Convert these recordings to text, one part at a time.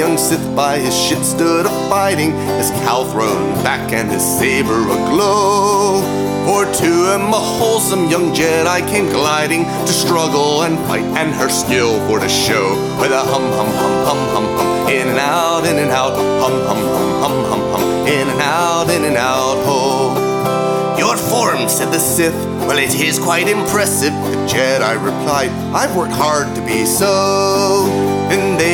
Sith by his shit stood a fighting, his cowl thrown back and his saber aglow. For to him a wholesome young Jedi came gliding to struggle and fight, and her skill for to show. With a hum hum hum hum hum hum, in and out, in and out, hum hum hum hum hum hum, in and out, in and out, ho. Your form, said the Sith. Well, it is quite impressive. The Jedi replied, I've worked hard to be so.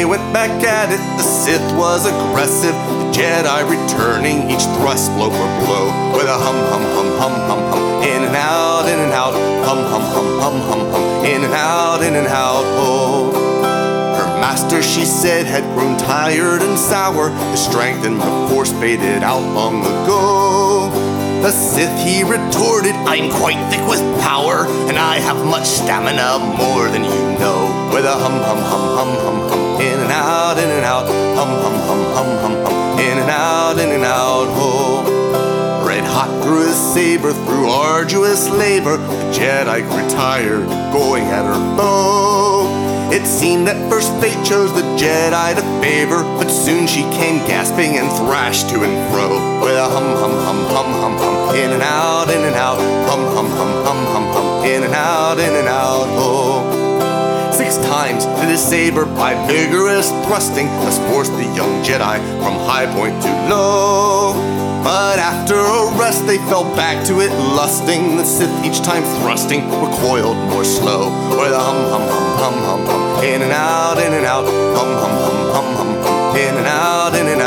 Went back at it. The Sith was aggressive. The Jedi returning each thrust blow for blow. With a hum hum hum hum hum hum. In and out, in and out. Hum hum hum hum hum hum. In and out, in and out. Oh. Her master, she said, had grown tired and sour. The strength and the force faded out long ago. The Sith, he retorted, I'm quite thick with power, and I have much stamina, more than you know. With a hum hum hum hum hum and out, in and out, hum hum hum hum hum hum, in and out, in and out, oh. Red hot through his saber, through arduous labor, the Jedi retired, going at her bow. It seemed that first fate chose the Jedi to favor, but soon she came gasping and thrashed to and fro. With a hum hum hum hum hum hum, in and out, in and out, hum hum hum hum hum hum, in and out, in and out, oh. Did his saber by vigorous thrusting has forced the young Jedi from high point to low. But after a rest, they fell back to it, lusting. The Sith each time thrusting recoiled more slow. With a hum hum hum hum hum hum, in and out, in and out, hum hum hum hum hum hum, in and out, in and out,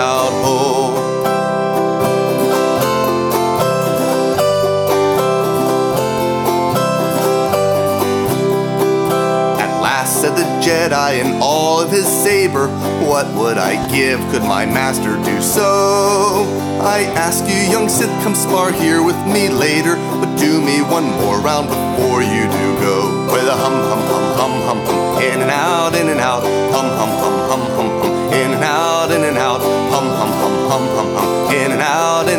Jedi in all of his saber, What would I give could my master do so? I ask you, young Sith, come spar here with me later, but do me one more round before you do go. With a hum hum hum hum hum hum, in and out, in and out, hum hum hum hum hum hum, in and out, in and out, hum hum hum hum hum hum, in and out, in and oh.